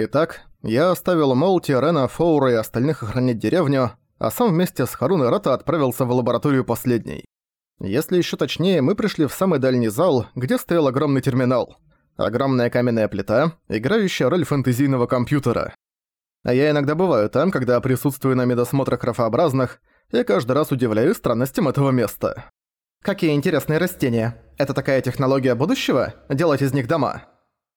Итак, я оставил Молти, Рена, Фоура и остальных охранять деревню, а сам вместе с Харун и Рата отправился в лабораторию последней. Если еще точнее, мы пришли в самый дальний зал, где стоял огромный терминал. Огромная каменная плита, играющая роль фэнтезийного компьютера. А я иногда бываю там, когда присутствую на медосмотрах рафообразных, и каждый раз удивляюсь странностям этого места. Какие интересные растения. Это такая технология будущего? Делать из них дома?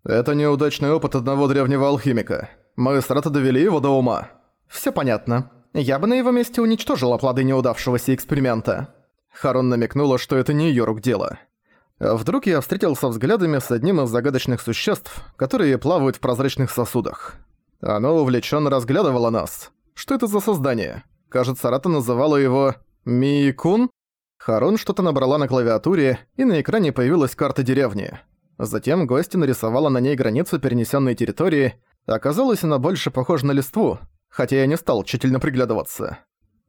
Это неудачный опыт одного древнего алхимика. Мы с Рата довели его до ума. Все понятно. Я бы на его месте уничтожила плоды неудавшегося эксперимента. Харон намекнула, что это не её рук дело. Вдруг я встретился взглядами с одним из загадочных существ, которые плавают в прозрачных сосудах. Оно увлеченно разглядывало нас. Что это за создание? Кажется, Рата называла его Миикун. Харон что-то набрала на клавиатуре, и на экране появилась карта деревни. Затем гостья нарисовала на ней границу перенесенной территории. Оказалось, она больше похожа на листву, хотя я не стал тщательно приглядываться.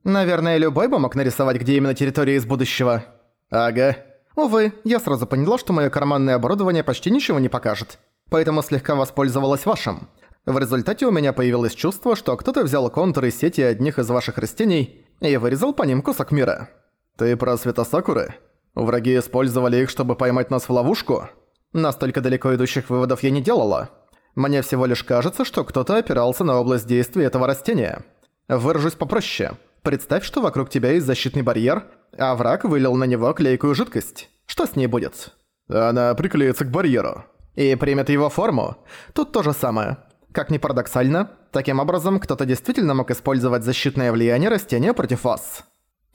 Наверное, любой бы мог нарисовать, где именно территория из будущего. Ага. Увы, я сразу поняла, что мое карманное оборудование почти ничего не покажет. Поэтому слегка воспользовалась вашим. В результате у меня появилось чувство, что кто-то взял контуры сети одних из ваших растений и вырезал по ним кусок мира. Ты про светосакуры? Враги использовали их, чтобы поймать нас в ловушку? Настолько далеко идущих выводов я не делала. Мне всего лишь кажется, что кто-то опирался на область действия этого растения. Выражусь попроще. Представь, что вокруг тебя есть защитный барьер, а враг вылил на него клейкую жидкость. Что с ней будет? Она приклеится к барьеру. И примет его форму. Тут то же самое. Как ни парадоксально, таким образом кто-то действительно мог использовать защитное влияние растения против вас.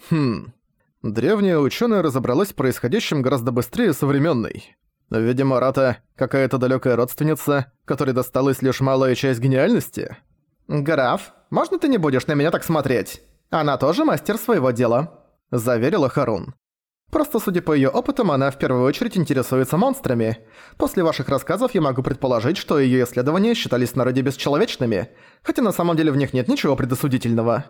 Хм. Древняя ученая разобралась в происходящем гораздо быстрее современной. Видимо, Рата – какая-то далекая родственница, которой досталась лишь малая часть гениальности. «Граф, можно ты не будешь на меня так смотреть?» Она тоже мастер своего дела», – заверила Харун. «Просто судя по её опытам, она в первую очередь интересуется монстрами. После ваших рассказов я могу предположить, что её исследования считались в народе бесчеловечными, хотя на самом деле в них нет ничего предосудительного».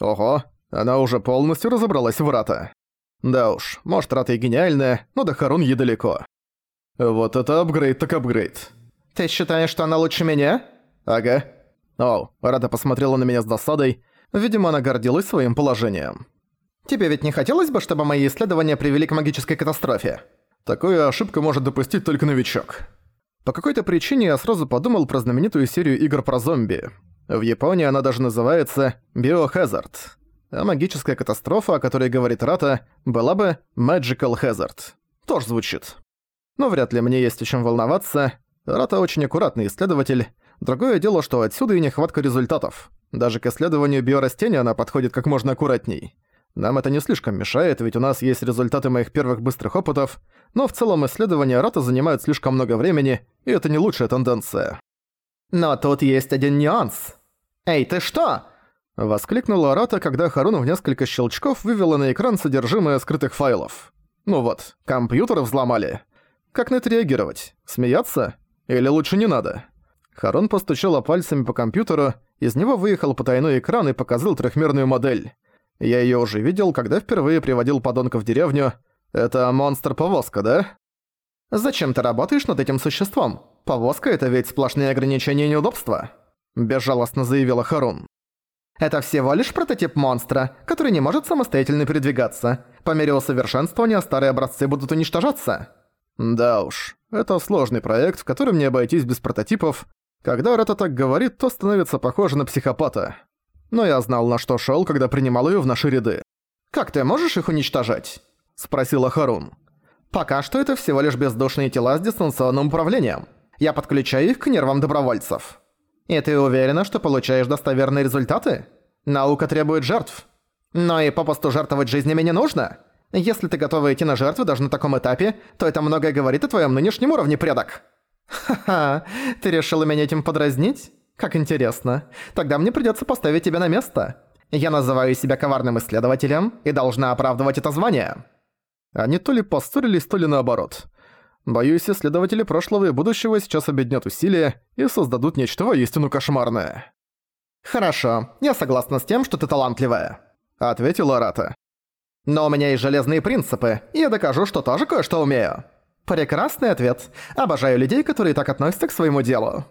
«Ого, она уже полностью разобралась в Рата. Да уж, может, Рата и гениальная, но до Харун ей далеко. Вот это апгрейд так апгрейд. Ты считаешь, что она лучше меня? Ага. О, Рата посмотрела на меня с досадой, Видимо, она гордилась своим положением. «Тебе ведь не хотелось бы, чтобы мои исследования привели к магической катастрофе?» Такую ошибку может допустить только новичок. По какой-то причине я сразу подумал про знаменитую серию игр про зомби. В Японии она даже называется Biohazard. А магическая катастрофа, о которой говорит Рата, была бы Magical Hazard. Тоже звучит. Но вряд ли мне есть о чем волноваться. Рата очень аккуратный исследователь. Другое дело, что отсюда и нехватка результатов. Даже к исследованию биорастения она подходит как можно аккуратней. Нам это не слишком мешает, ведь у нас есть результаты моих первых быстрых опытов, но в целом исследования Рата занимают слишком много времени, и это не лучшая тенденция. «Но тут есть один нюанс. Эй, ты что?» Воскликнула Рата, когда Харун в несколько щелчков вывела на экран содержимое скрытых файлов. Ну вот, компьютер взломали. Как на это реагировать? Смеяться? Или лучше не надо? Харон постучала пальцами по компьютеру, из него выехал потайной экран и показал трехмерную модель. Я её уже видел, когда впервые приводил подонка в деревню. Это монстр-повозка, да? «Зачем ты работаешь над этим существом? Повозка — это ведь сплошные ограничения и неудобства», — безжалостно заявила Харун. «Это всего лишь прототип монстра, который не может самостоятельно передвигаться. По мере усовершенствования старые образцы будут уничтожаться». Да уж, это сложный проект, в котором не обойтись без прототипов, когда Рата так говорит, то становится похоже на психопата. Но я знал, на что шел, когда принимал ее в наши ряды. «Как ты можешь их уничтожать?» – спросила Харун. «Пока что это всего лишь бездушные тела с дистанционным управлением. Я подключаю их к нервам добровольцев. И ты уверена, что получаешь достоверные результаты? Наука требует жертв. Но и попусту жертвовать жизнями не нужно. Если ты готова идти на жертвы даже на таком этапе, то это многое говорит о твоем нынешнем уровне предок». «Ха-ха, ты решила меня этим подразнить? Как интересно. Тогда мне придётся поставить тебя на место. Я называю себя коварным исследователем и должна оправдывать это звание». Они то ли поссорились, то ли наоборот. Боюсь, исследователи прошлого и будущего сейчас объединят усилия и создадут нечто воистину кошмарное. «Хорошо, я согласна с тем, что ты талантливая», — ответила Рата. «Но у меня есть железные принципы, и я докажу, что тоже кое-что умею». Прекрасный ответ. Обожаю людей, которые так относятся к своему делу.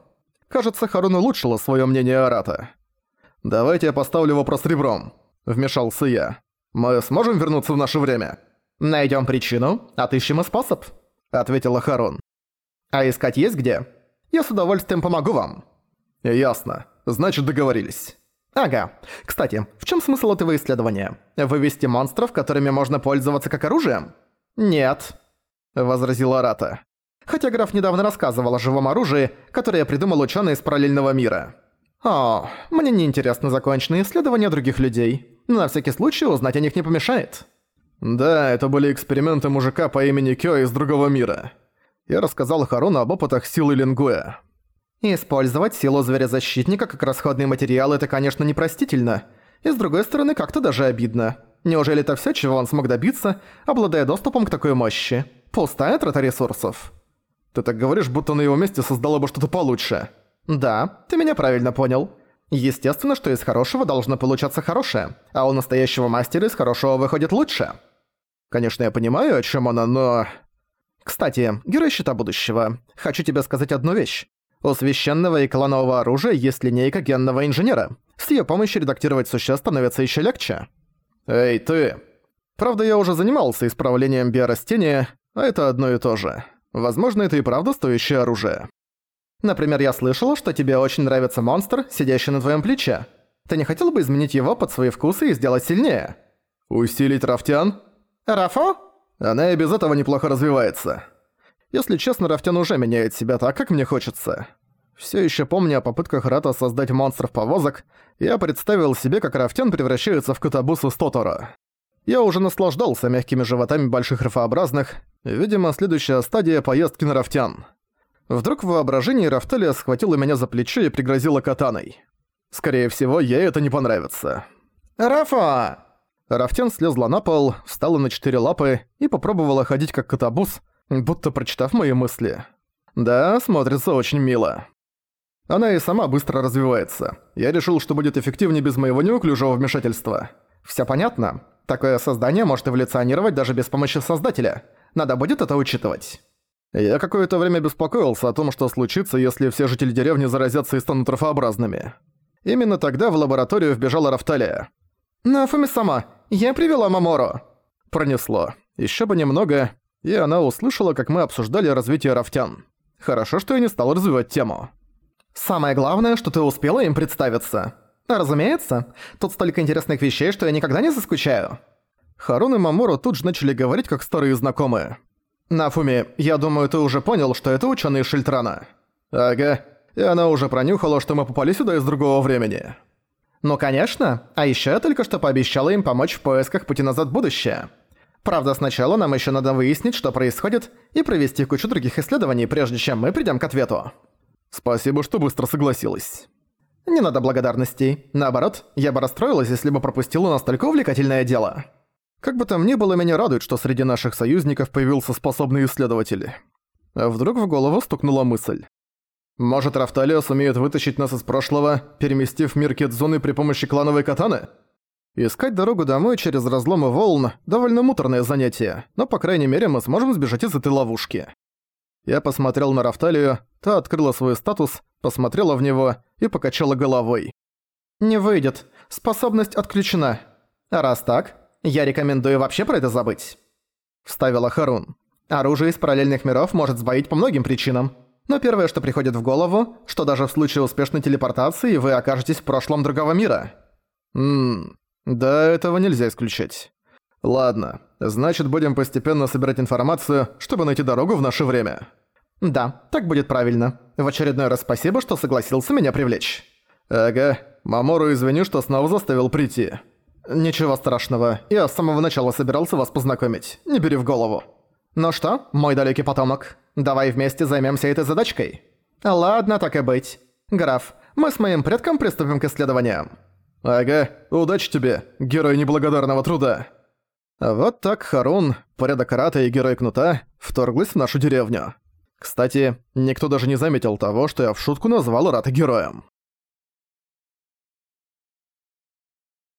Кажется, Харун улучшила своё мнение о Рата. «Давайте я поставлю вопрос ребром», — вмешался я. «Мы сможем вернуться в наше время?» «Найдём причину, отыщем и способ», — ответила Харун. «А искать есть где? Я с удовольствием помогу вам». «Ясно. Значит, договорились». «Ага. Кстати, в чем смысл этого исследования? Вывести монстров, которыми можно пользоваться как оружием?» «Нет», — возразила Рата. Хотя граф недавно рассказывал о живом оружии, которое придумал ученый из параллельного мира. «О, мне не интересно законченные исследования других людей. Но на всякий случай узнать о них не помешает». «Да, это были эксперименты мужика по имени Кё из другого мира». Я рассказал Харуну об опытах силы Лингуя. Использовать силу зверя-защитника как расходный материал – это, конечно, непростительно. И с другой стороны, как-то даже обидно. Неужели это всё, чего он смог добиться, обладая доступом к такой мощи? Пустая трата ресурсов. Ты так говоришь, будто на его месте создало бы что-то получше. Да, ты меня правильно понял. Естественно, что из хорошего должно получаться хорошее, а у настоящего мастера из хорошего выходит лучше. Конечно, я понимаю, о чём она, но... Кстати, герой Щита Будущего, хочу тебе сказать одну вещь. У священного и кланового оружия есть линейка генного инженера. С её помощью редактировать существ становится ещё легче. Эй, ты! Правда, я уже занимался исправлением биорастения, а это одно и то же. Возможно, это и правда стоящее оружие. Например, я слышала, что тебе очень нравится монстр, сидящий на твоем плече. Ты не хотел бы изменить его под свои вкусы и сделать сильнее? Усилить Рафтян? Рафо? Она и без этого неплохо развивается. Если честно, Рафтян уже меняет себя так, как мне хочется. Все еще помня о попытках Рата создать монстров-повозок, я представил себе, как Рафтян превращается в Катабусу Стотора. Я уже наслаждался мягкими животами больших рифообразных, видимо, следующая стадия поездки на Рафтян. Вдруг в воображении Рафталия схватила меня за плечо и пригрозила катаной. Скорее всего, ей это не понравится. «Рафа!» Рафтян слезла на пол, встала на четыре лапы и попробовала ходить как катабус, будто прочитав мои мысли. Да, смотрится очень мило. Она и сама быстро развивается. Я решил, что будет эффективнее без моего неуклюжего вмешательства. Всё понятно. Такое создание может эволюционировать даже без помощи создателя. Надо будет это учитывать. Я какое-то время беспокоился о том, что случится, если все жители деревни заразятся и станут трофообразными. Именно тогда в лабораторию вбежала Рафталия. «Нафуми сама, я привела Мамору!» Пронесло. Ещё бы немного, и она услышала, как мы обсуждали развитие рафтян. Хорошо, что я не стал развивать тему. «Самое главное, что ты успела им представиться. разумеется, тут столько интересных вещей, что я никогда не заскучаю». Харун и Мамору тут же начали говорить, как старые знакомые. «Нафуми, я думаю, ты уже понял, что это ученые Шильтрана». «Ага, и она уже пронюхала, что мы попали сюда из другого времени». «Ну, конечно. А еще я только что пообещала им помочь в поисках пути назад в будущее». Правда, сначала нам еще надо выяснить, что происходит, и провести кучу других исследований, прежде чем мы придем к ответу. Спасибо, что быстро согласилась. Не надо благодарностей. Наоборот, я бы расстроилась, если бы пропустила настолько увлекательное дело. Как бы там ни было, меня радует, что среди наших союзников появился способный исследователь. А вдруг в голову стукнула мысль. Может, Рафталия сумеет вытащить нас из прошлого, переместив мир Кедзуны при помощи клановой катаны? Искать дорогу домой через разломы волн – довольно муторное занятие, но, по крайней мере, мы сможем сбежать из этой ловушки. Я посмотрел на Рафталию, та открыла свой статус, посмотрела в него и покачала головой. «Не выйдет. Способность отключена. А раз так, я рекомендую вообще про это забыть», – вставила Харун. «Оружие из параллельных миров может сбоить по многим причинам. Но первое, что приходит в голову, что даже в случае успешной телепортации вы окажетесь в прошлом другого мира». Ммм, да, этого нельзя исключать. Ладно, значит, будем постепенно собирать информацию, чтобы найти дорогу в наше время. Да, так будет правильно. В очередной раз спасибо, что согласился меня привлечь. Ага, Мамору извини, что снова заставил прийти. Ничего страшного, я с самого начала собирался вас познакомить, не бери в голову. Ну что, мой далекий потомок, давай вместе займемся этой задачкой. Ладно, так и быть. Граф, мы с моим предком приступим к исследованиям. «Ага, удачи тебе, герой неблагодарного труда!» Вот так Харун, порядок Рата и герой Кнута вторглись в нашу деревню. Кстати, никто даже не заметил того, что я в шутку назвал Рата героем.